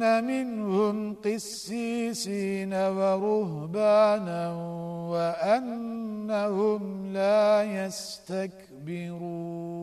منهم قسيسين ورهبانا وأنهم لا يستكبرون.